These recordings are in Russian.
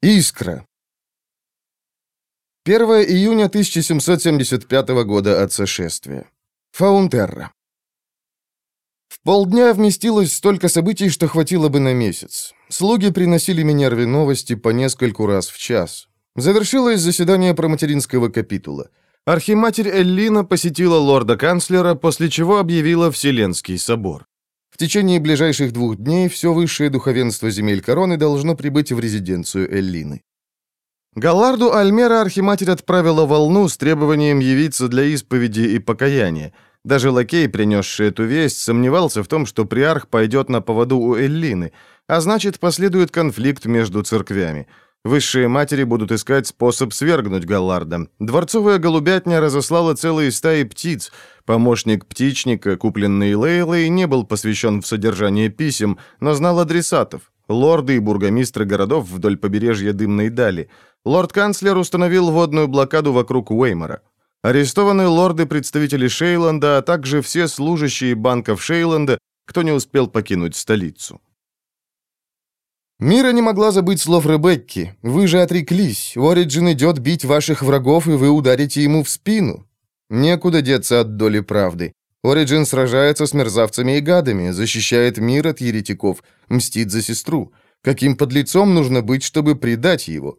Искра. 1 июня 1775 года от сошествия. Фаунтерра. В полдня вместилось столько событий, что хватило бы на месяц. Слуги приносили Минерве новости по нескольку раз в час. Завершилось заседание проматеринского капитула. Архиматерь Эллина посетила лорда-канцлера, после чего объявила Вселенский собор. В течение ближайших двух дней все высшее духовенство земель короны должно прибыть в резиденцию Эллины. Галларду Альмера архиматерь отправила волну с требованием явиться для исповеди и покаяния. Даже лакей, принесший эту весть, сомневался в том, что приарх пойдет на поводу у Эллины, а значит, последует конфликт между церквями. Высшие матери будут искать способ свергнуть Галларда. Дворцовая голубятня разослала целые стаи птиц. Помощник птичника, купленный Лейлой, не был посвящен в содержание писем, но знал адресатов. Лорды и бургомистры городов вдоль побережья Дымной Дали. Лорд-канцлер установил водную блокаду вокруг Уэймора. Арестованы лорды-представители Шейланда, а также все служащие банков Шейланда, кто не успел покинуть столицу. Мира не могла забыть слов Ребекки. «Вы же отреклись. Ориджин идет бить ваших врагов, и вы ударите ему в спину». Некуда деться от доли правды. Ориджин сражается с мерзавцами и гадами, защищает мир от еретиков, мстит за сестру. Каким подлецом нужно быть, чтобы предать его?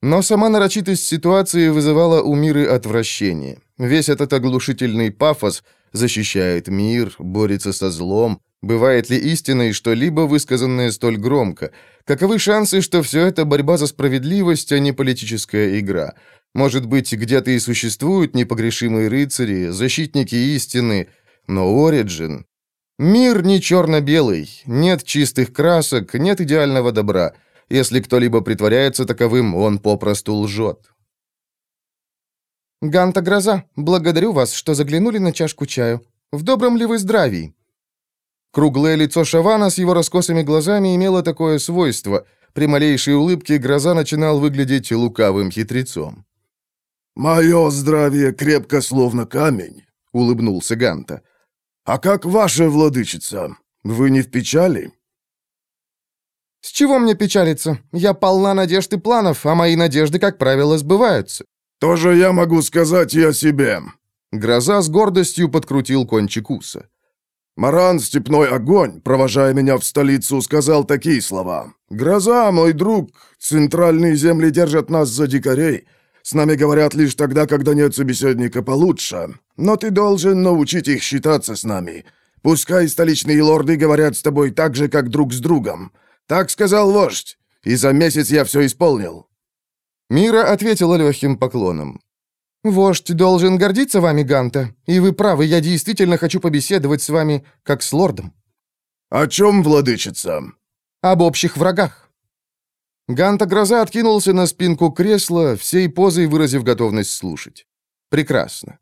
Но сама нарочитость ситуации вызывала у Миры отвращение. Весь этот оглушительный пафос защищает мир, борется со злом. Бывает ли истиной что-либо, высказанное столь громко? Каковы шансы, что все это борьба за справедливость, а не политическая игра? Может быть, где-то и существуют непогрешимые рыцари, защитники истины, но Ориджин... Мир не черно-белый, нет чистых красок, нет идеального добра — если кто-либо притворяется таковым, он попросту лжет. «Ганта Гроза, благодарю вас, что заглянули на чашку чаю. В добром ли вы здравии?» Круглое лицо Шавана с его раскосыми глазами имело такое свойство. При малейшей улыбке Гроза начинал выглядеть лукавым хитрецом. «Мое здравие крепко, словно камень», — улыбнулся Ганта. «А как ваша владычица? Вы не в печали?» С чего мне печалиться? Я полна надежд и планов, а мои надежды, как правило, сбываются. Тоже я могу сказать и о себе. Гроза с гордостью подкрутил кончик уса. Маран, степной огонь, провожая меня в столицу, сказал такие слова. «Гроза, мой друг, центральные земли держат нас за дикарей. С нами говорят лишь тогда, когда нет собеседника получше. Но ты должен научить их считаться с нами. Пускай столичные лорды говорят с тобой так же, как друг с другом. «Так сказал вождь, и за месяц я все исполнил». Мира ответила легким поклоном. «Вождь должен гордиться вами, Ганта, и вы правы, я действительно хочу побеседовать с вами, как с лордом». «О чем, владычица?» «Об общих врагах». Ганта Гроза откинулся на спинку кресла, всей позой выразив готовность слушать. «Прекрасно.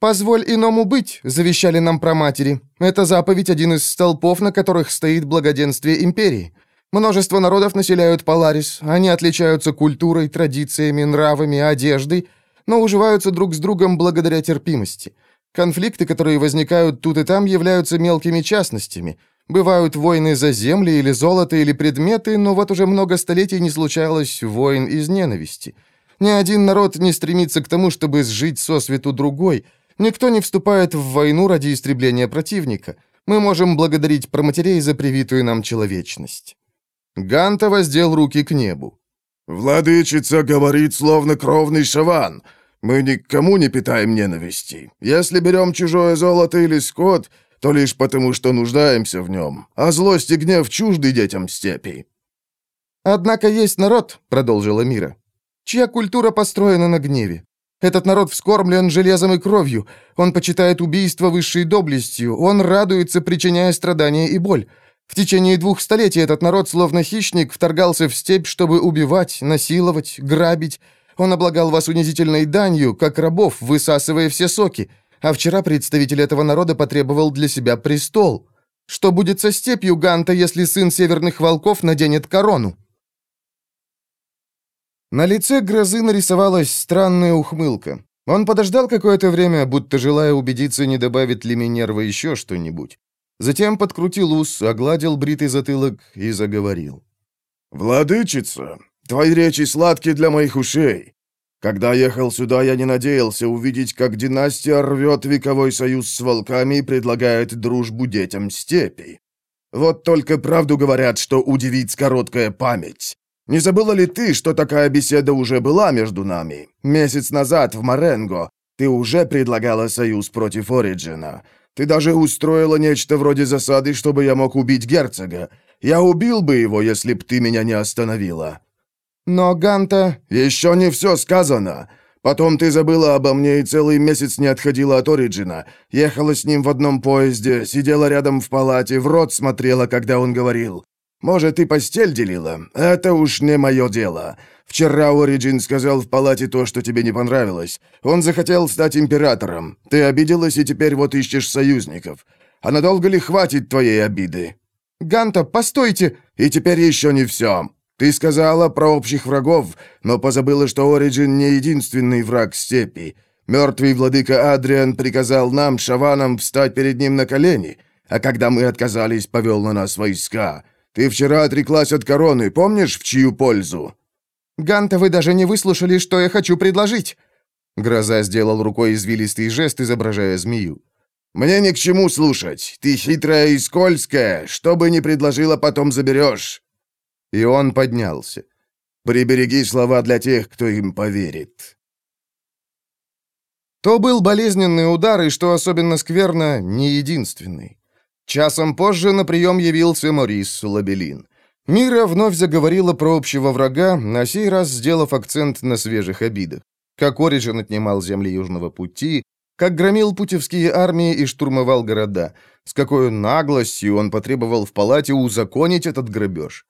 «Позволь иному быть», — завещали нам проматери. Это заповедь один из столпов, на которых стоит благоденствие империи. Множество народов населяют Поларис. Они отличаются культурой, традициями, нравами, одеждой, но уживаются друг с другом благодаря терпимости. Конфликты, которые возникают тут и там, являются мелкими частностями. Бывают войны за земли или золото или предметы, но вот уже много столетий не случалось войн из ненависти. Ни один народ не стремится к тому, чтобы сжить сосвету другой — Никто не вступает в войну ради истребления противника. Мы можем благодарить проматерей за привитую нам человечность». Ганта воздел руки к небу. «Владычица говорит, словно кровный шаван. Мы никому не питаем ненависти. Если берем чужое золото или скот, то лишь потому, что нуждаемся в нем, а злость и гнев чужды детям степи». «Однако есть народ», — продолжила Мира, — «чья культура построена на гневе. Этот народ вскормлен железом и кровью. Он почитает убийство высшей доблестью. Он радуется, причиняя страдания и боль. В течение двух столетий этот народ, словно хищник, вторгался в степь, чтобы убивать, насиловать, грабить. Он облагал вас унизительной данью, как рабов, высасывая все соки. А вчера представитель этого народа потребовал для себя престол. Что будет со степью Ганта, если сын северных волков наденет корону? На лице грозы нарисовалась странная ухмылка. Он подождал какое-то время, будто желая убедиться, не добавит ли Минерва еще что-нибудь. Затем подкрутил ус, огладил бритый затылок и заговорил. «Владычица, Твои речи сладкие для моих ушей. Когда ехал сюда, я не надеялся увидеть, как династия рвет вековой союз с волками и предлагает дружбу детям степи. Вот только правду говорят, что удивит короткая память. Не забыла ли ты, что такая беседа уже была между нами? Месяц назад в Маренго ты уже предлагала союз против Ориджина. Ты даже устроила нечто вроде засады, чтобы я мог убить герцога. Я убил бы его, если б ты меня не остановила. Но Ганта... Еще не все сказано. Потом ты забыла обо мне и целый месяц не отходила от Ориджина. Ехала с ним в одном поезде, сидела рядом в палате, в рот смотрела, когда он говорил. Может, и постель делила? Это уж не мое дело. Вчера Ориджин сказал в палате то, что тебе не понравилось. Он захотел стать императором. Ты обиделась и теперь вот ищешь союзников. А надолго ли хватит твоей обиды? Ганта, постойте! И теперь еще не все. Ты сказала про общих врагов, но позабыла, что Ориджин не единственный враг степи. Мертвый владыка Адриан приказал нам, шаванам, встать перед ним на колени, а когда мы отказались, повел на нас войска. Ты вчера отреклась от короны, помнишь, в чью пользу?» «Ганта, вы даже не выслушали, что я хочу предложить!» Гроза сделал рукой извилистый жест, изображая змею. «Мне ни к чему слушать. Ты хитрая и скользкая. Что бы ни предложила, потом заберешь». И он поднялся. «Прибереги слова для тех, кто им поверит». То был болезненный удар, и, что особенно скверно, не единственный. Часом позже на прием явился Морис Лабелин. Мира вновь заговорила про общего врага, на сей раз сделав акцент на свежих обидах. Как Ориджин отнимал земли Южного пути, как громил путевские армии и штурмовал города, с какой наглостью он потребовал в палате узаконить этот грабеж.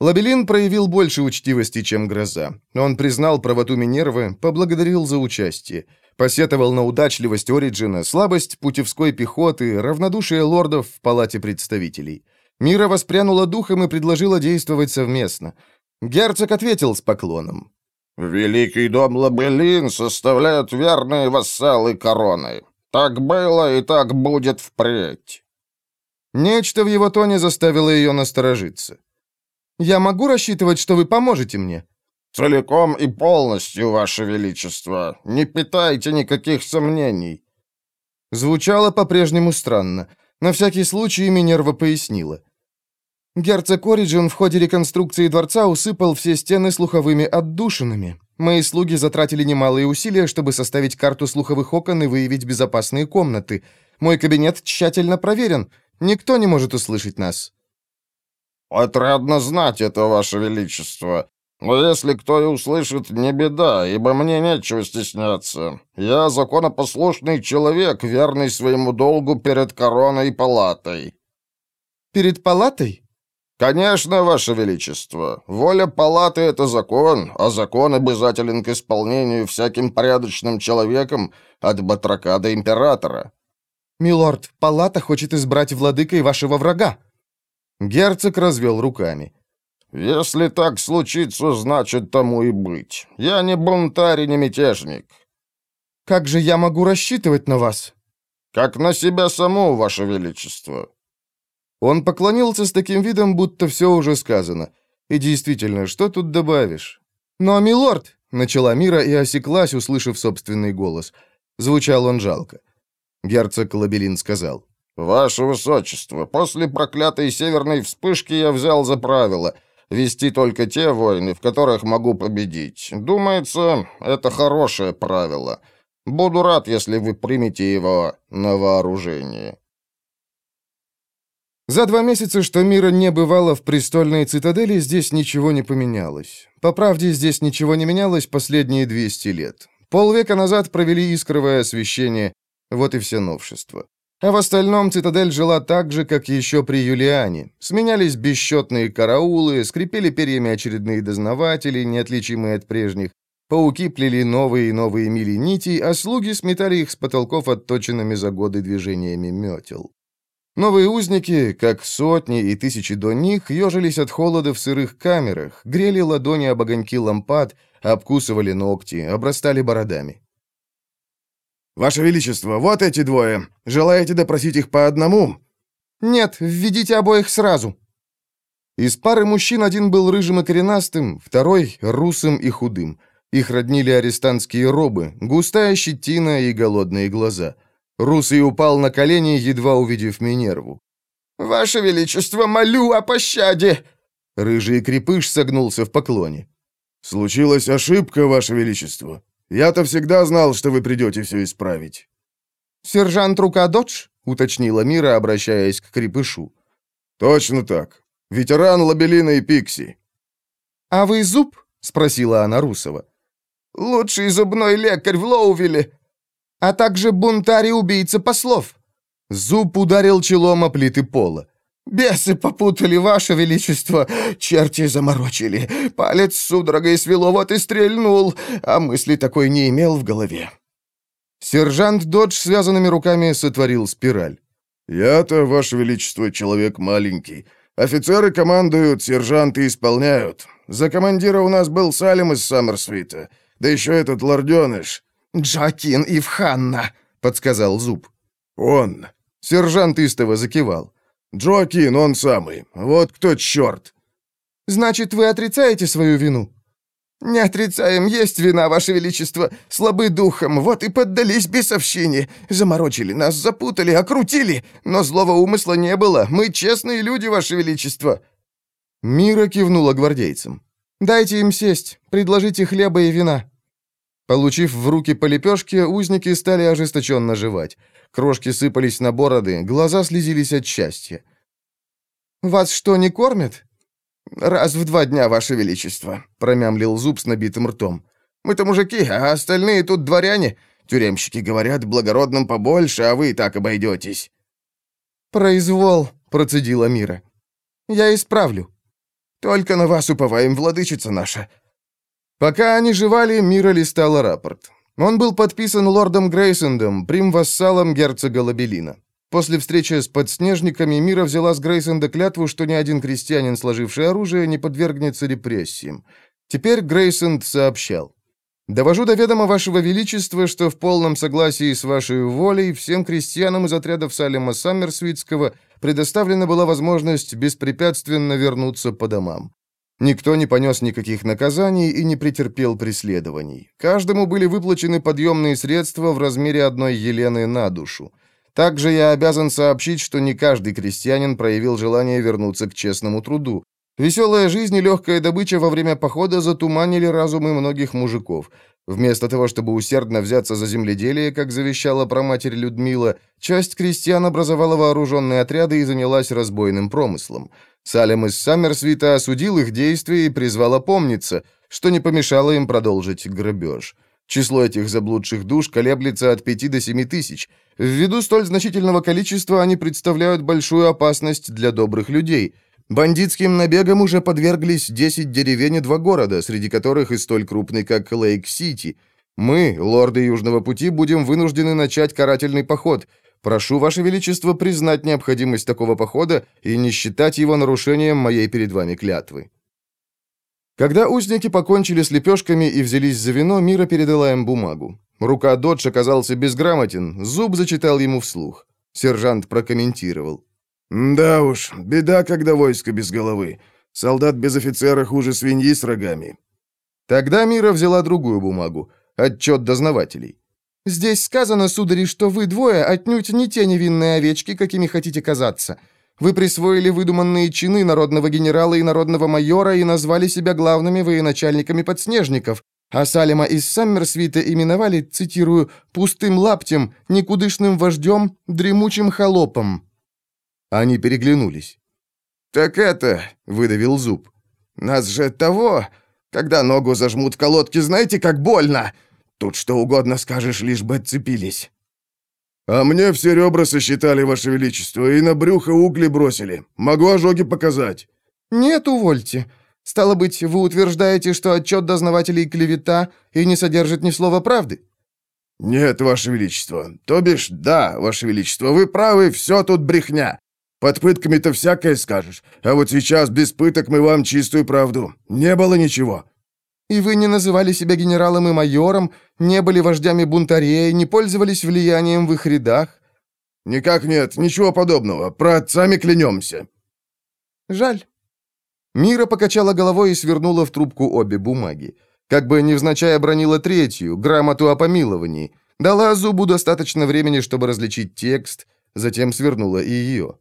Лабелин проявил больше учтивости, чем Гроза. Он признал правоту Минервы, поблагодарил за участие. Посетовал на удачливость Ориджина, слабость путевской пехоты, равнодушие лордов в палате представителей. Мира воспрянула духом и предложила действовать совместно. Герцог ответил с поклоном. «Великий дом Лабелин составляют верные вассалы короны. Так было и так будет впредь». Нечто в его тоне заставило ее насторожиться. Я могу рассчитывать, что вы поможете мне?» «Целиком и полностью, Ваше Величество. Не питайте никаких сомнений». Звучало по-прежнему странно. На всякий случай Минерва пояснила. Герцог Ориджин в ходе реконструкции дворца усыпал все стены слуховыми отдушинами. Мои слуги затратили немалые усилия, чтобы составить карту слуховых окон и выявить безопасные комнаты. Мой кабинет тщательно проверен. Никто не может услышать нас. «Отрадно знать это, Ваше Величество. Но если кто и услышит, не беда, ибо мне нечего стесняться. Я законопослушный человек, верный своему долгу перед короной и палатой». «Перед палатой?» «Конечно, Ваше Величество. Воля палаты — это закон, а закон обязателен к исполнению всяким порядочным человеком от батрака до императора». «Милорд, палата хочет избрать владыкой вашего врага», Герцог развел руками. «Если так случится, значит, тому и быть. Я не бунтарь и не мятежник». «Как же я могу рассчитывать на вас?» «Как на себя саму, Ваше Величество». Он поклонился с таким видом, будто все уже сказано. И действительно, что тут добавишь? «Но, милорд!» — начала Мира и осеклась, услышав собственный голос. Звучал он жалко. Герцог Лабелин сказал. «Ваше Высочество, после проклятой северной вспышки я взял за правило вести только те войны, в которых могу победить. Думается, это хорошее правило. Буду рад, если вы примете его на вооружение». За два месяца, что Мира не бывала в престольной цитадели, здесь ничего не поменялось. По правде, здесь ничего не менялось последние 200 лет. Полвека назад провели искровое освещение, вот и все новшества. А в остальном цитадель жила так же, как еще при Юлиане. Сменялись бесчетные караулы, скрипели перьями очередные дознаватели, неотличимые от прежних. Пауки плели новые и новые мили нитей, а слуги сметали их с потолков отточенными за годы движениями метел. Новые узники, как сотни и тысячи до них, ежились от холода в сырых камерах, грели ладони об огоньки лампад, обкусывали ногти, обрастали бородами. «Ваше Величество, вот эти двое. Желаете допросить их по одному?» «Нет, введите обоих сразу». Из пары мужчин один был рыжим и коренастым, второй — русым и худым. Их роднили арестантские робы, густая щетина и голодные глаза. Русый упал на колени, едва увидев Минерву. «Ваше Величество, молю о пощаде!» Рыжий крепыш согнулся в поклоне. «Случилась ошибка, Ваше Величество. Я-то всегда знал, что вы придете все исправить». «Сержант Рука Додж?» — уточнила Мира, обращаясь к крепышу. «Точно так. Ветеран Лабелина и Пикси». «А вы зуб?» — спросила она Русова. «Лучший зубной лекарь в Лоувилле, а также бунтарь и убийца послов». Зуб ударил челом о плиты пола. «Бесы попутали, ваше величество! Черти заморочили! Палец судорогой свело, вот и стрельнул, а мысли такой не имел в голове!» Сержант Додж связанными руками сотворил спираль. «Я-то, ваше величество, человек маленький. Офицеры командуют, сержанты исполняют. За командира у нас был Салим из Саммерсвита. Да еще этот лорденыш». «Джакин Ивханна», — подсказал Зуб. «Он». Сержант истово закивал. «Джоакин, он самый. Вот кто черт!» «Значит, вы отрицаете свою вину?» «Не отрицаем, есть вина, Ваше Величество. Слабы духом, вот и поддались бесовщине. Заморочили нас, запутали, окрутили. Но злого умысла не было. Мы честные люди, Ваше Величество». Мира кивнула гвардейцам. «Дайте им сесть, предложите хлеба и вина». Получив в руки по узники стали ожесточенно жевать. Крошки сыпались на бороды, глаза слезились от счастья. «Вас что, не кормят?» «Раз в два дня, Ваше Величество», — промямлил зуб с набитым ртом. «Мы-то мужики, а остальные тут дворяне. Тюремщики говорят, благородным побольше, а вы и так обойдетесь». «Произвол», — процедила Мира. «Я исправлю». «Только на вас уповаем, владычица наша». Пока они жевали, Мира листала рапорт. Он был подписан лордом Грейсендом, прим-вассалом герцога Лабелина. После встречи с подснежниками Мира взяла с Грейсенда клятву, что ни один крестьянин, сложивший оружие, не подвергнется репрессиям. Теперь Грейсенд сообщал. «Довожу до ведома вашего величества, что в полном согласии с вашей волей всем крестьянам из отрядов Салема Саммерсвитского предоставлена была возможность беспрепятственно вернуться по домам. Никто не понес никаких наказаний и не претерпел преследований. Каждому были выплачены подъемные средства в размере одной елены на душу. Также я обязан сообщить, что не каждый крестьянин проявил желание вернуться к честному труду. Веселая жизнь и легкая добыча во время похода затуманили разумы многих мужиков. Вместо того, чтобы усердно взяться за земледелие, как завещала проматерь Людмила, часть крестьян образовала вооруженные отряды и занялась разбойным промыслом. Салем из Саммерсвита осудил их действия и призвал опомниться, что не помешало им продолжить грабеж. Число этих заблудших душ колеблется от 5 до 7 тысяч. Ввиду столь значительного количества они представляют большую опасность для добрых людей. Бандитским набегам уже подверглись 10 деревень и два города, среди которых и столь крупный, как Лейк-Сити. Мы, лорды Южного пути, будем вынуждены начать карательный поход – Прошу, Ваше Величество, признать необходимость такого похода и не считать его нарушением моей перед вами клятвы». Когда узники покончили с лепешками и взялись за вино, Мира передала им бумагу. Рука Додж оказался безграмотен, зуб зачитал ему вслух. Сержант прокомментировал. «Да уж, беда, когда войско без головы. Солдат без офицера хуже свиньи с рогами». Тогда Мира взяла другую бумагу, отчет дознавателей. Здесь сказано, судари, что вы двое отнюдь не те невинные овечки, какими хотите казаться. Вы присвоили выдуманные чины народного генерала и народного майора и назвали себя главными военачальниками подснежников, а Салема из Саммерсвита именовали, цитирую, «пустым лаптем, никудышным вождем, дремучим холопом». Они переглянулись. «Так это», — выдавил зуб, — «нас же того, когда ногу зажмут в колодке, знаете, как больно!» Тут что угодно скажешь, лишь бы отцепились». «А мне все ребра сосчитали, Ваше Величество, и на брюхо угли бросили. Могу ожоги показать». «Нет, увольте. Стало быть, вы утверждаете, что отчет дознавателей клевета и не содержит ни слова правды?» «Нет, Ваше Величество. То бишь, да, Ваше Величество, вы правы, все тут брехня. Под пытками-то всякое скажешь, а вот сейчас без пыток мы вам чистую правду. Не было ничего. И вы не называли себя генералом и майором, не были вождями бунтарей, не пользовались влиянием в их рядах?» «Никак нет, ничего подобного. Про отцами клянемся». «Жаль». Мира покачала головой и свернула в трубку обе бумаги. Как бы невзначай обронила третью, грамоту о помиловании. Дала зубу достаточно времени, чтобы различить текст, затем свернула и ее.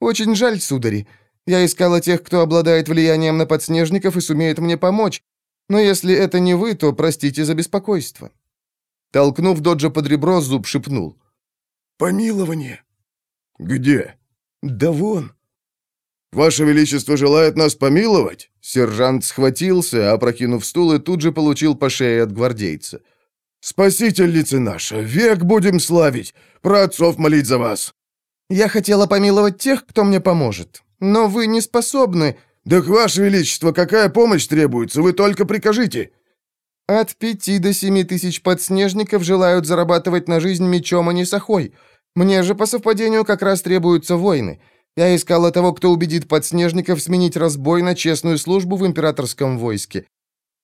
«Очень жаль, судари. Я искала тех, кто обладает влиянием на подснежников и сумеет мне помочь. Но если это не вы, то простите за беспокойство». Толкнув Доджа под ребро, зуб шепнул. «Помилование». «Где?» «Да вон». «Ваше Величество желает нас помиловать?» Сержант схватился, опрокинув стул, и тут же получил по шее от гвардейца. «Спасительница наша, век будем славить, про отцов молить за вас!» «Я хотела помиловать тех, кто мне поможет, но вы не способны...» «Так, Ваше Величество, какая помощь требуется? Вы только прикажите!» «От пяти до семи тысяч подснежников желают зарабатывать на жизнь мечом, а не сахой. Мне же по совпадению как раз требуются войны. Я искала того, кто убедит подснежников сменить разбой на честную службу в императорском войске.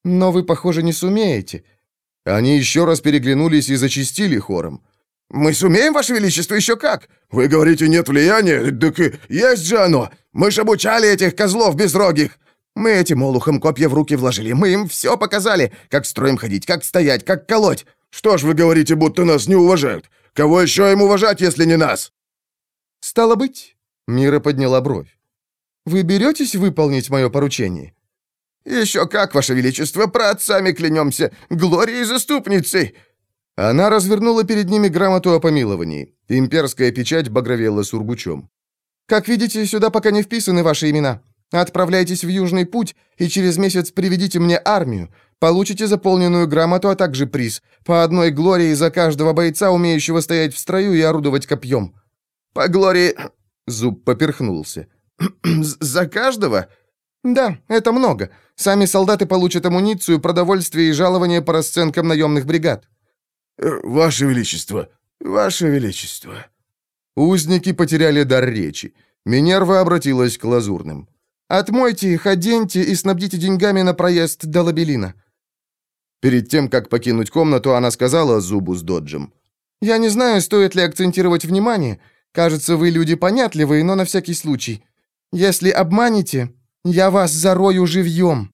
Но вы, похоже, не сумеете». Они еще раз переглянулись и зачистили хором. «Мы сумеем, Ваше Величество, еще как? Вы говорите, нет влияния? Так есть же оно! Мы ж обучали этих козлов безрогих! Мы этим олухам копья в руки вложили, мы им все показали, как строим ходить, как стоять, как колоть. Что ж вы говорите, будто нас не уважают? Кого еще им уважать, если не нас?» «Стало быть...» — Мира подняла бровь. «Вы беретесь выполнить мое поручение?» «Еще как, Ваше Величество, про отцами клянемся, Глорией заступницей!» Она развернула перед ними грамоту о помиловании. Имперская печать багровела сургучом. «Как видите, сюда пока не вписаны ваши имена. Отправляйтесь в Южный путь и через месяц приведите мне армию. Получите заполненную грамоту, а также приз. По одной глории за каждого бойца, умеющего стоять в строю и орудовать копьем». «По глории...» Зуб поперхнулся. «За каждого?» «Да, это много. Сами солдаты получат амуницию, продовольствие и жалование по расценкам наемных бригад». «Ваше Величество! Ваше Величество!» Узники потеряли дар речи. Минерва обратилась к лазурным. «Отмойте их, оденьте и снабдите деньгами на проезд до Лабелина». Перед тем, как покинуть комнату, она сказала Зубу с Доджем. «Я не знаю, стоит ли акцентировать внимание. Кажется, вы люди понятливые, но на всякий случай. Если обманете, я вас зарою живьем».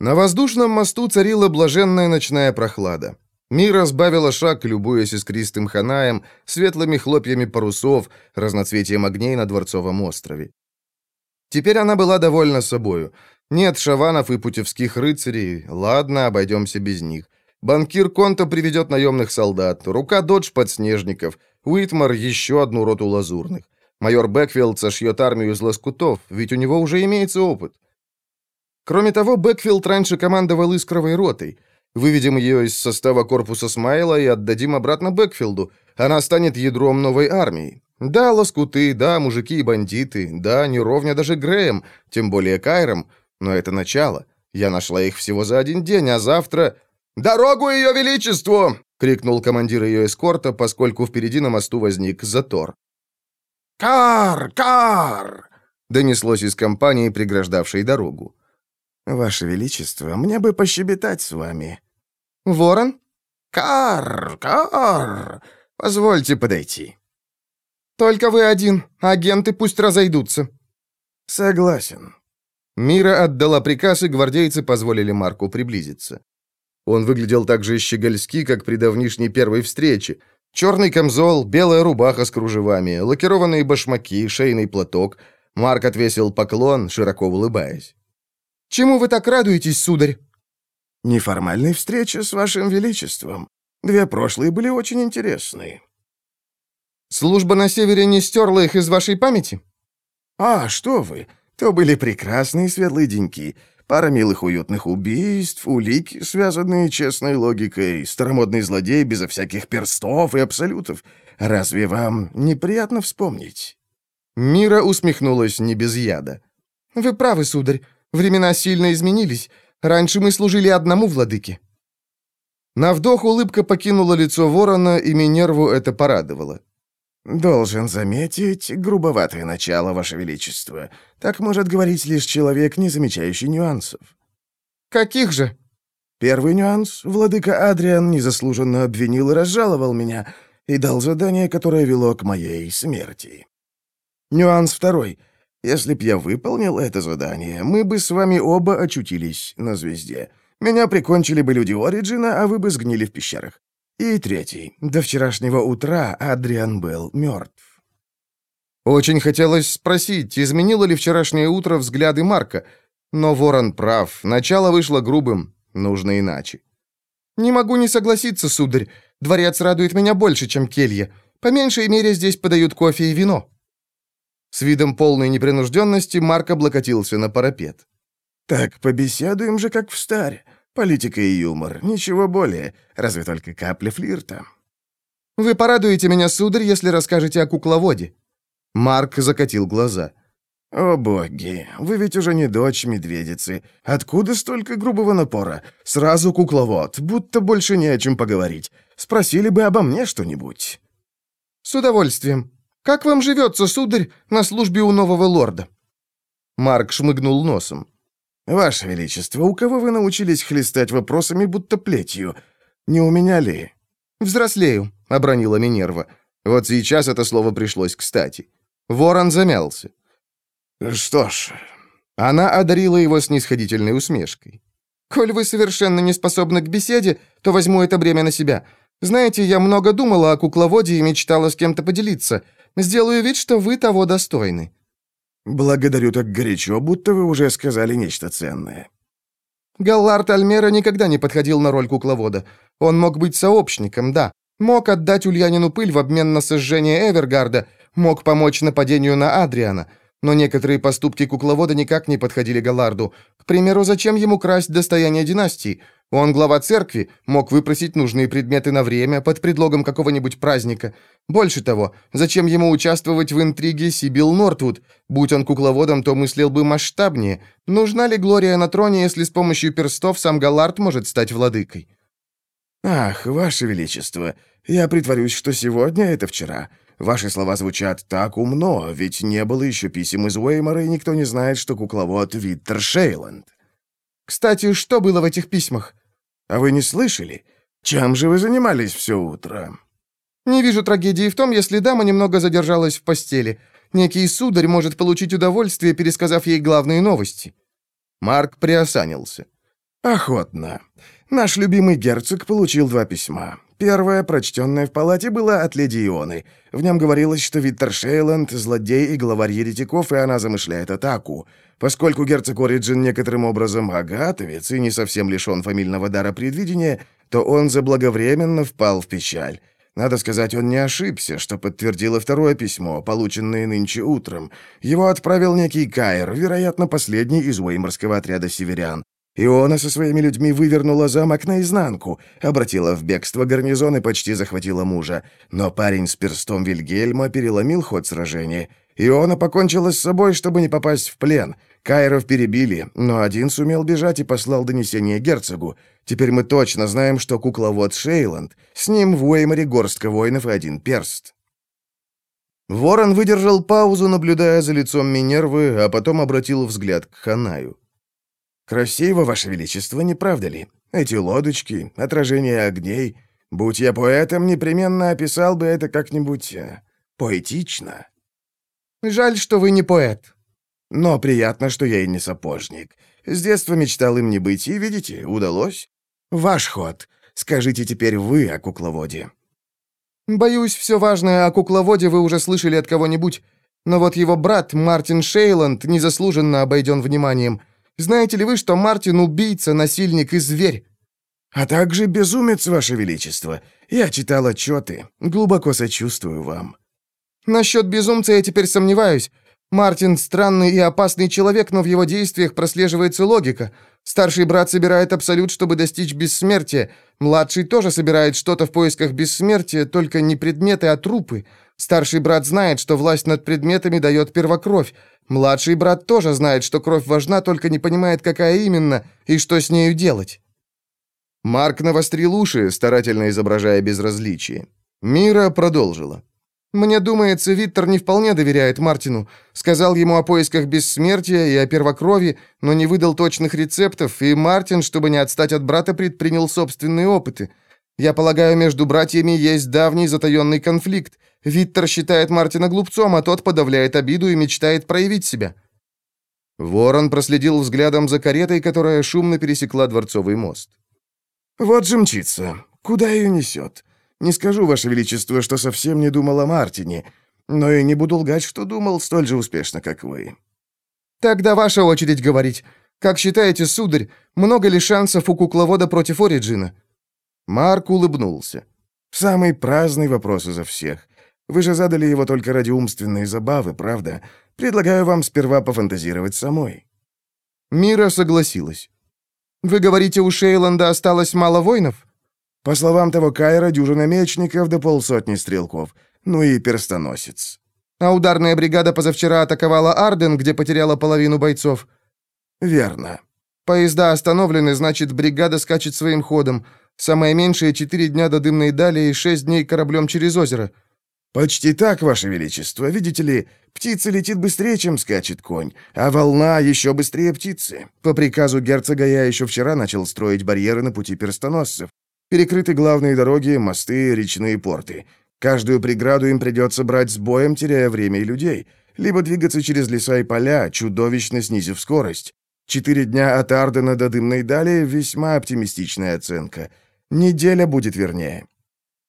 На воздушном мосту царила блаженная ночная прохлада. Мира сбавила шаг, любуясь искристым ханаем, светлыми хлопьями парусов, разноцветием огней на Дворцовом острове. Теперь она была довольна собою. Нет шаванов и путевских рыцарей, ладно, обойдемся без них. Банкир Конта приведет наемных солдат, рука Додж подснежников, Уитмар еще одну роту лазурных. Майор Бэкфилд сошьет армию из лоскутов, ведь у него уже имеется опыт. Кроме того, Бэкфилд раньше командовал искровой ротой. Выведем ее из состава корпуса Смайла и отдадим обратно Бэкфилду. Она станет ядром новой армии. Да, лоскуты, да, мужики и бандиты, да, не ровня даже Греем, тем более Кайром, но это начало. Я нашла их всего за один день, а завтра... «Дорогу ее величеству!» — крикнул командир ее эскорта, поскольку впереди на мосту возник затор. «Кар! Кар!» — донеслось из компании, преграждавшей дорогу. «Ваше Величество, мне бы пощебетать с вами». «Ворон?» «Кар! Кар! Позвольте подойти». «Только вы один. Агенты пусть разойдутся». «Согласен». Мира отдала приказ, и гвардейцы позволили Марку приблизиться. Он выглядел так же щегольски, как при давнишней первой встрече. Черный камзол, белая рубаха с кружевами, лакированные башмаки, шейный платок. Марк отвесил поклон, широко улыбаясь. «Чему вы так радуетесь, сударь?» «Неформальной встрече с вашим величеством. Две прошлые были очень интересные». «Служба на севере не стерла их из вашей памяти?» «А, что вы! То были прекрасные светлые деньки. Пара милых уютных убийств, улики, связанные честной логикой, старомодный злодей безо всяких перстов и абсолютов. Разве вам неприятно вспомнить?» Мира усмехнулась не без яда. «Вы правы, сударь. Времена сильно изменились. Раньше мы служили одному владыке». На вдох улыбка покинула лицо ворона, и Минерву это порадовало. «Должен заметить, грубоватое начало, Ваше Величество. Так может говорить лишь человек, не замечающий нюансов». «Каких же?» «Первый нюанс. Владыка Адриан незаслуженно обвинил и разжаловал меня, и дал задание, которое вело к моей смерти. Нюанс второй. Если б я выполнил это задание, мы бы с вами оба очутились на звезде. Меня прикончили бы люди Ориджина, а вы бы сгнили в пещерах. И третий. До вчерашнего утра Адриан был мертв. Очень хотелось спросить, изменило ли вчерашнее утро взгляды Марка, но Ворон прав, начало вышло грубым, нужно иначе. «Не могу не согласиться, сударь. Дворец радует меня больше, чем келья. По меньшей мере здесь подают кофе и вино». С видом полной непринужденности Марк облокотился на парапет. «Так побеседуем же, как в старе. Политика и юмор, ничего более, разве только капля флирта». «Вы порадуете меня, сударь, если расскажете о кукловоде». Марк закатил глаза. «О боги, вы ведь уже не дочь медведицы. Откуда столько грубого напора? Сразу кукловод, будто больше не о чем поговорить. Спросили бы обо мне что-нибудь». «С удовольствием. Как вам живется, сударь, на службе у нового лорда?» Марк шмыгнул носом. «Ваше Величество, у кого вы научились хлестать вопросами, будто плетью? Не у меня ли?» «Взрослею», — обронила Минерва. Вот сейчас это слово пришлось кстати. Ворон замялся. «Что ж...» Она одарила его снисходительной усмешкой. «Коль вы совершенно не способны к беседе, то возьму это бремя на себя. Знаете, я много думала о кукловоде и мечтала с кем-то поделиться. Сделаю вид, что вы того достойны». «Благодарю так горячо, будто вы уже сказали нечто ценное». Галлард Альмера никогда не подходил на роль кукловода. Он мог быть сообщником, да. Мог отдать Ульянину пыль в обмен на сожжение Эвергарда, мог помочь нападению на Адриана. Но некоторые поступки кукловода никак не подходили Галарду. К примеру, зачем ему красть достояние династии? Он глава церкви, мог выпросить нужные предметы на время под предлогом какого-нибудь праздника. Больше того, зачем ему участвовать в интриге Сибил Нортвуд? Будь он кукловодом, то мыслил бы масштабнее. Нужна ли Глория на троне, если с помощью перстов сам Галард может стать владыкой? «Ах, ваше величество, я притворюсь, что сегодня это вчера. Ваши слова звучат так умно, ведь не было еще писем из Уэймора, и никто не знает, что кукловод Виттер Шейланд». «Кстати, что было в этих письмах?» А вы не слышали? Чем же вы занимались все утро?» «Не вижу трагедии в том, если дама немного задержалась в постели. Некий сударь может получить удовольствие, пересказав ей главные новости». Марк приосанился. «Охотно. Наш любимый герцог получил два письма. Первое, прочтенное в палате, было от леди Ионы. В нем говорилось, что Виттер Шейланд — злодей и главарь еретиков, и она замышляет атаку. Поскольку герцог Ориджин некоторым образом агатовец и не совсем лишен фамильного дара предвидения, то он заблаговременно впал в печаль. Надо сказать, он не ошибся, что подтвердило второе письмо, полученное нынче утром. Его отправил некий Кайр, вероятно, последний из Уэйморского отряда северян. Иона со своими людьми вывернула замок наизнанку, обратила в бегство гарнизон и почти захватила мужа. Но парень с перстом Вильгельма переломил ход сражения. Иона покончила с собой, чтобы не попасть в плен. Кайров перебили, но один сумел бежать и послал донесение герцогу. Теперь мы точно знаем, что кукловод Шейланд. С ним в Уэйморе горстка воинов и один перст. Ворон выдержал паузу, наблюдая за лицом Минервы, а потом обратил взгляд к Ханаю. «Красиво, Ваше Величество, не правда ли? Эти лодочки, отражение огней. Будь я поэтом, непременно описал бы это как-нибудь э, поэтично». «Жаль, что вы не поэт». «Но приятно, что я и не сапожник. С детства мечтал им не быть, и, видите, удалось. Ваш ход. Скажите теперь вы о кукловоде». «Боюсь, все важное о кукловоде вы уже слышали от кого-нибудь. Но вот его брат, Мартин Шейланд, незаслуженно обойден вниманием. Знаете ли вы, что Мартин убийца, насильник и зверь?» «А также безумец, Ваше Величество. Я читал отчеты. Глубоко сочувствую вам». «Насчет безумца я теперь сомневаюсь. Мартин странный и опасный человек, но в его действиях прослеживается логика. Старший брат собирает абсолют, чтобы достичь бессмертия. Младший тоже собирает что-то в поисках бессмертия, только не предметы, а трупы. Старший брат знает, что власть над предметами дает первокровь. Младший брат тоже знает, что кровь важна, только не понимает, какая именно, и что с нею делать. Марк навострил уши, старательно изображая безразличие. Мира продолжила. «Мне думается, Виттер не вполне доверяет Мартину. Сказал ему о поисках бессмертия и о первокрови, но не выдал точных рецептов, и Мартин, чтобы не отстать от брата, предпринял собственные опыты. Я полагаю, между братьями есть давний затаенный конфликт. Виттер считает Мартина глупцом, а тот подавляет обиду и мечтает проявить себя». Ворон проследил взглядом за каретой, которая шумно пересекла Дворцовый мост. «Вот же мчится. Куда ее несет? Не скажу, Ваше Величество, что совсем не думал о Мартине, но и не буду лгать, что думал столь же успешно, как вы». «Тогда ваша очередь говорить. Как считаете, сударь, много ли шансов у кукловода против Ориджина?» Марк улыбнулся. «Самый праздный вопрос изо всех. Вы же задали его только ради умственной забавы, правда? Предлагаю вам сперва пофантазировать самой». Мира согласилась. «Вы говорите, у Шейланда осталось мало воинов?» По словам того Кайра, дюжина мечников да полсотни стрелков. Ну и перстоносец. А ударная бригада позавчера атаковала Арден, где потеряла половину бойцов. Верно. Поезда остановлены, значит, бригада скачет своим ходом. Самое меньшее четыре дня до дымной дали и шесть дней кораблем через озеро. Почти так, Ваше Величество. Видите ли, птица летит быстрее, чем скачет конь, а волна еще быстрее птицы. По приказу герцога я еще вчера начал строить барьеры на пути перстоносцев. Перекрыты главные дороги, мосты, речные порты. Каждую преграду им придется брать с боем, теряя время и людей. Либо двигаться через леса и поля, чудовищно снизив скорость. Четыре дня от Ардена до Дымной Дали — весьма оптимистичная оценка. Неделя будет вернее.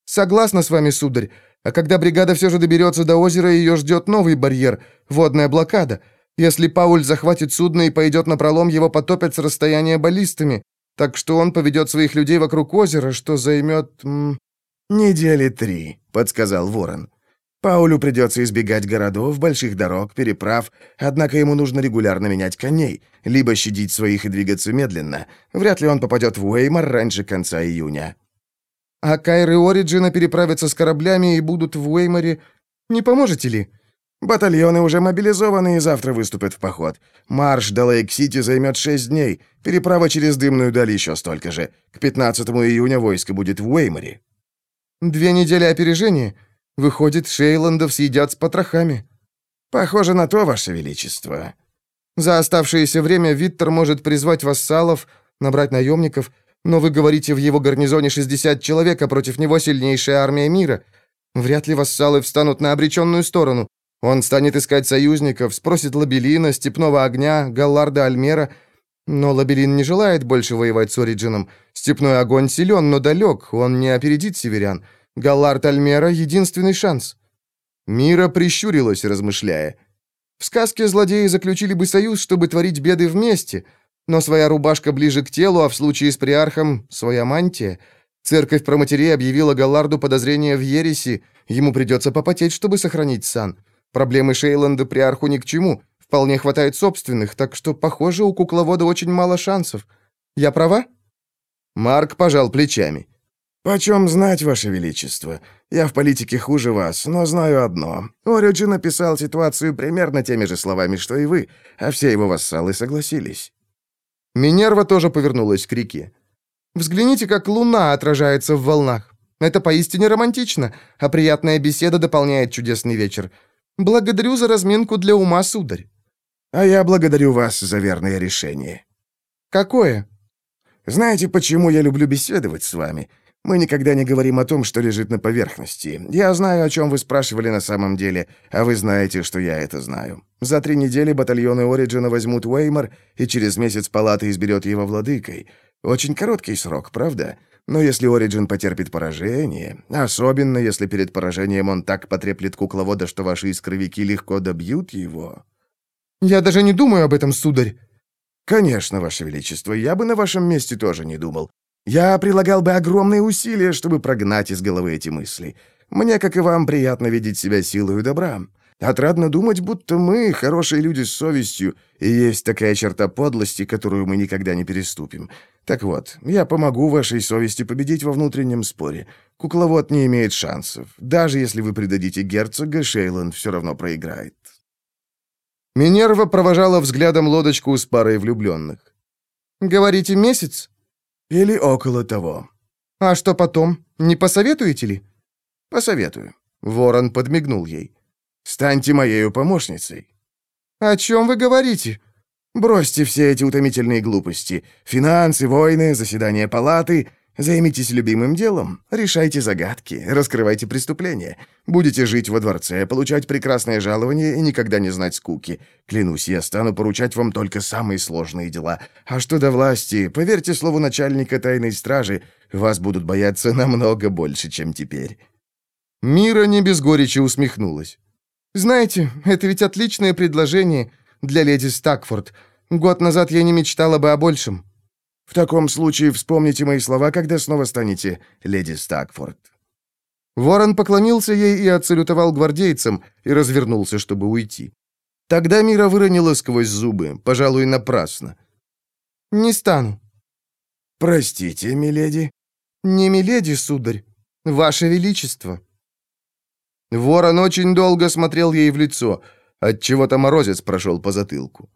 Согласна с вами, сударь. А когда бригада все же доберется до озера, ее ждет новый барьер — водная блокада. Если Пауль захватит судно и пойдет на пролом, его потопят с расстояния баллистами. Так что он поведет своих людей вокруг озера, что займет... М, «Недели три», — подсказал Ворон. «Паулю придется избегать городов, больших дорог, переправ, однако ему нужно регулярно менять коней, либо щадить своих и двигаться медленно. Вряд ли он попадет в Уэймор раньше конца июня». «А Кайр и Ориджина переправятся с кораблями и будут в Уэйморе. Не поможете ли?» «Батальоны уже мобилизованы и завтра выступят в поход. Марш до Лейк-Сити займет шесть дней, переправа через Дымную даль еще столько же. К 15 июня войско будет в Уэйморе». «Две недели опережения. Выходит, Шейландов съедят с потрохами». «Похоже на то, Ваше Величество». «За оставшееся время Виттер может призвать вассалов, набрать наемников, но вы говорите, в его гарнизоне 60 человек, а против него сильнейшая армия мира. Вряд ли вассалы встанут на обреченную сторону. Он станет искать союзников, спросит Лабелина, Степного Огня, Галларда Альмера. Но Лабелин не желает больше воевать с Ориджином. Степной огонь силен, но далек, он не опередит северян. Галлард Альмера — единственный шанс». Мира прищурилась, размышляя. В сказке злодеи заключили бы союз, чтобы творить беды вместе, но своя рубашка ближе к телу, а в случае с приархом — своя мантия. Церковь проматерей объявила Галларду подозрение в ереси, ему придется попотеть, чтобы сохранить сан. Проблемы Шейланда приарху ни к чему, вполне хватает собственных, так что, похоже, у кукловода очень мало шансов. Я права?» Марк пожал плечами. «Почем знать, Ваше Величество? Я в политике хуже вас, но знаю одно. Ориджин написал ситуацию примерно теми же словами, что и вы, а все его вассалы согласились». Минерва тоже повернулась к реке. «Взгляните, как луна отражается в волнах. Это поистине романтично, а приятная беседа дополняет чудесный вечер. Благодарю за разминку для ума, сударь». «А я благодарю вас за верное решение». «Какое?» «Знаете, почему я люблю беседовать с вами? Мы никогда не говорим о том, что лежит на поверхности. Я знаю, о чем вы спрашивали на самом деле, а вы знаете, что я это знаю. За три недели батальоны Ориджина возьмут Уэймор, и через месяц палата изберет его владыкой. Очень короткий срок, правда?» Но если Ориджин потерпит поражение, особенно если перед поражением он так потреплет кукловода, что ваши искровики легко добьют его... Я даже не думаю об этом, сударь. Конечно, ваше величество, я бы на вашем месте тоже не думал. Я прилагал бы огромные усилия, чтобы прогнать из головы эти мысли. Мне, как и вам, приятно видеть себя силой добра. Отрадно думать, будто мы, хорошие люди с совестью, и есть такая черта подлости, которую мы никогда не переступим. Так вот, я помогу вашей совести победить во внутреннем споре. Кукловод не имеет шансов. Даже если вы предадите герцога, Шейланд все равно проиграет». Минерва провожала взглядом лодочку с парой влюбленных. «Говорите, месяц?» «Или около того». «А что потом? Не посоветуете ли?» «Посоветую». Ворон подмигнул ей. «Станьте моею помощницей». «О чем вы говорите?» Бросьте все эти утомительные глупости. Финансы, войны, заседания палаты. Займитесь любимым делом, решайте загадки, раскрывайте преступления. Будете жить во дворце, получать прекрасное жалование и никогда не знать скуки. Клянусь, я стану поручать вам только самые сложные дела. А что до власти, поверьте слову начальника тайной стражи, вас будут бояться намного больше, чем теперь». Мира не без горечи усмехнулась. «Знаете, это ведь отличное предложение для леди Стакфорд. Год назад я не мечтала бы о большем». В таком случае вспомните мои слова, когда снова станете леди Стакфорд». Ворон поклонился ей и отсалютовал гвардейцам и развернулся, чтобы уйти. Тогда Мира выронила сквозь зубы, пожалуй, напрасно. «Не стану». «Простите, миледи». «Не миледи, сударь. Ваше Величество». Ворон очень долго смотрел ей в лицо, отчего-то морозец прошел по затылку.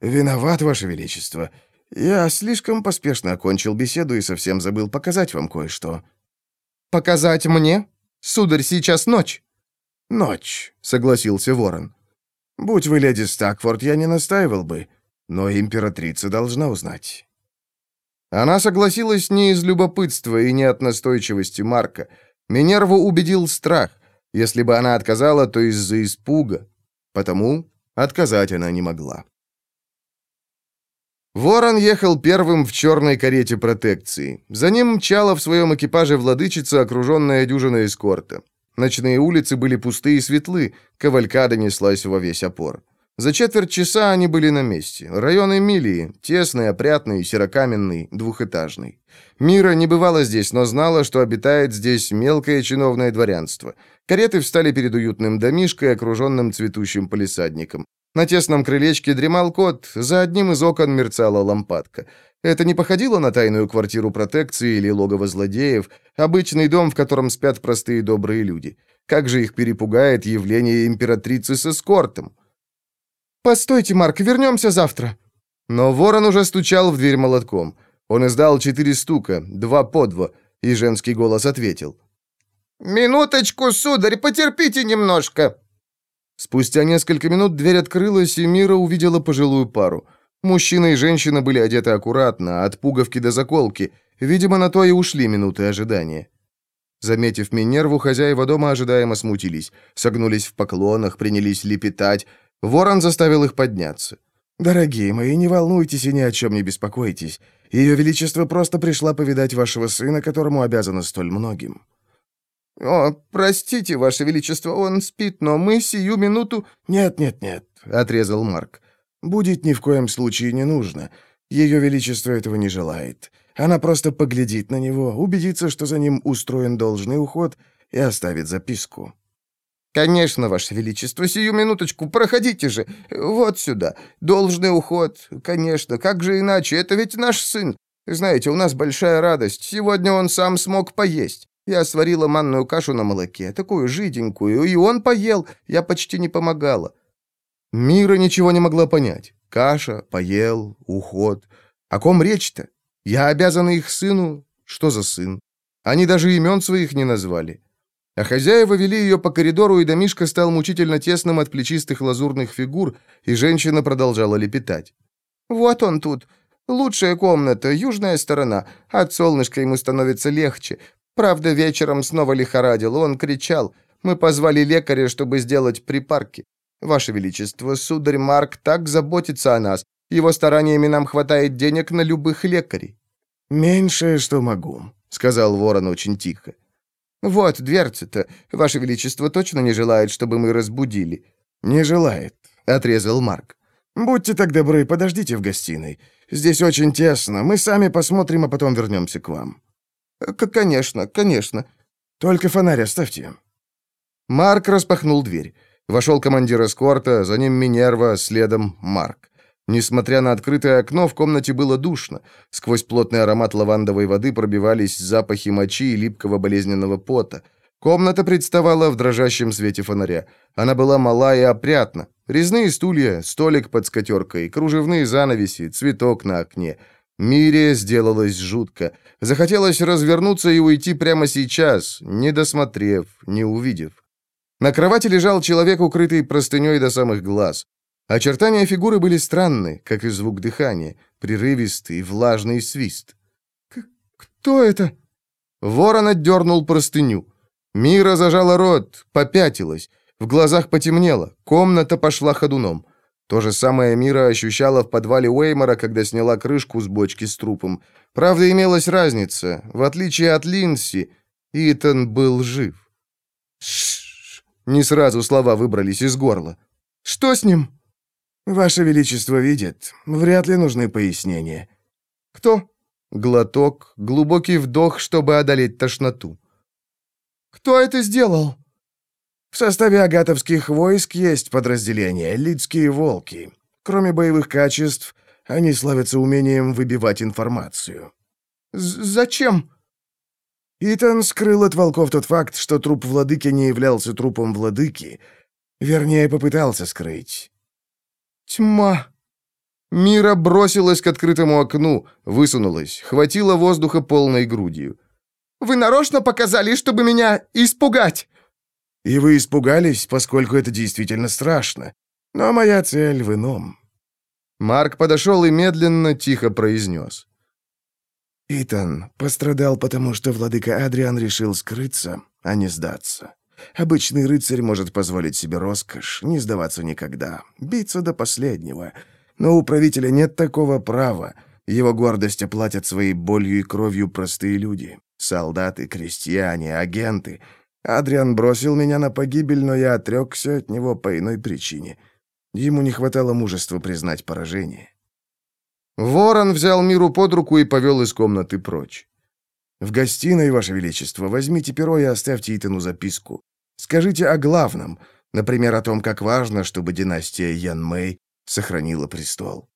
«Виноват, Ваше Величество. Я слишком поспешно окончил беседу и совсем забыл показать вам кое-что». «Показать мне? Сударь, сейчас ночь». «Ночь», — согласился Ворон. «Будь вы леди Стакфорд, я не настаивал бы, но императрица должна узнать». Она согласилась не из любопытства и не от настойчивости Марка. Минерву убедил страх. Если бы она отказала, то из-за испуга. Потому отказать она не могла. Ворон ехал первым в черной карете протекции. За ним мчала в своем экипаже владычица, окруженная дюжиной эскорта. Ночные улицы были пусты и светлы, кавалькада неслась во весь опор. За четверть часа они были на месте. Район Эмилии, тесный, опрятный, серокаменный, двухэтажный. Мира не бывала здесь, но знала, что обитает здесь мелкое чиновное дворянство. Кареты встали перед уютным домишкой, окруженным цветущим полисадником. На тесном крылечке дремал кот, за одним из окон мерцала лампадка. Это не походило на тайную квартиру протекции или логово злодеев, обычный дом, в котором спят простые добрые люди. Как же их перепугает явление императрицы с эскортом? «Постойте, Марк, вернемся завтра». Но ворон уже стучал в дверь молотком. Он издал четыре стука, два по два, и женский голос ответил. «Минуточку, сударь, потерпите немножко». Спустя несколько минут дверь открылась, и Мира увидела пожилую пару. Мужчина и женщина были одеты аккуратно, от пуговки до заколки. Видимо, на то и ушли минуты ожидания. Заметив Минерву, хозяева дома ожидаемо смутились. Согнулись в поклонах, принялись лепетать. Ворон заставил их подняться. «Дорогие мои, не волнуйтесь и ни о чем не беспокойтесь. Ее Величество просто пришла повидать вашего сына, которому обязана столь многим». «О, простите, Ваше Величество, он спит, но мы сию минуту...» «Нет, нет, нет», — отрезал Марк. «Будет ни в коем случае не нужно. Ее Величество этого не желает. Она просто поглядит на него, убедится, что за ним устроен должный уход, и оставит записку». «Конечно, Ваше Величество, сию минуточку, проходите же, вот сюда. Должный уход, конечно, как же иначе, это ведь наш сын. Знаете, у нас большая радость, сегодня он сам смог поесть. Я сварила манную кашу на молоке, такую жиденькую, и он поел, я почти не помогала». Мира ничего не могла понять. Каша, поел, уход. О ком речь-то? Я обязана их сыну? Что за сын? Они даже имен своих не назвали. А хозяева вели ее по коридору, и домишко стал мучительно тесным от плечистых лазурных фигур, и женщина продолжала лепетать. «Вот он тут. Лучшая комната, южная сторона. От солнышка ему становится легче. Правда, вечером снова лихорадил, он кричал. Мы позвали лекаря, чтобы сделать припарки. Ваше Величество, сударь Марк так заботится о нас. Его стараниями нам хватает денег на любых лекарей». «Меньшее, что могу», — сказал ворон очень тихо. «Вот дверца-то. Ваше Величество точно не желает, чтобы мы разбудили?» «Не желает», — отрезал Марк. «Будьте так добры, подождите в гостиной. Здесь очень тесно. Мы сами посмотрим, а потом вернемся к вам». «Конечно, конечно. Только фонарь оставьте». Марк распахнул дверь. Вошел командир эскорта, за ним Минерва, следом Марк. Несмотря на открытое окно, в комнате было душно. Сквозь плотный аромат лавандовой воды пробивались запахи мочи и липкого болезненного пота. Комната представала в дрожащем свете фонаря. Она была мала и опрятна. Резные стулья, столик под скатеркой, кружевные занавеси, цветок на окне — Мире сделалось жутко. Захотелось развернуться и уйти прямо сейчас, не досмотрев, не увидев. На кровати лежал человек, укрытый простыней до самых глаз. Очертания фигуры были странны, как и звук дыхания, прерывистый, влажный свист. «Кто это?» Ворон отдернул простыню. Мира зажала рот, попятилась. В глазах потемнело, комната пошла ходуном. То же самое Мира ощущала в подвале Уэймора, когда сняла крышку с бочки с трупом. Правда, имелась разница. В отличие от Линси, Итан был жив. Ш Не сразу слова выбрались из горла. «Что с ним?» «Ваше Величество видит. Вряд ли нужны пояснения». «Кто?» Глоток, глубокий вдох, чтобы одолеть тошноту. «Кто это сделал?» В составе агатовских войск есть подразделения «Лидские волки». Кроме боевых качеств, они славятся умением выбивать информацию. «Зачем?» Итан скрыл от волков тот факт, что труп владыки не являлся трупом владыки. Вернее, попытался скрыть. «Тьма!» Мира бросилась к открытому окну, высунулась, хватила воздуха полной грудью. «Вы нарочно показали, чтобы меня испугать!» «И вы испугались, поскольку это действительно страшно. Но моя цель в ином». Марк подошел и медленно, тихо произнес. «Итан пострадал, потому что владыка Адриан решил скрыться, а не сдаться. Обычный рыцарь может позволить себе роскошь, не сдаваться никогда, биться до последнего». Но у правителя нет такого права. Его гордость оплатят своей болью и кровью простые люди. Солдаты, крестьяне, агенты. Адриан бросил меня на погибель, но я отрекся от него по иной причине. Ему не хватало мужества признать поражение. Ворон взял Миру под руку и повел из комнаты прочь. «В гостиной, Ваше Величество, возьмите перо и оставьте Итану записку. Скажите о главном, например, о том, как важно, чтобы династия Ян Мэй сохранила престол.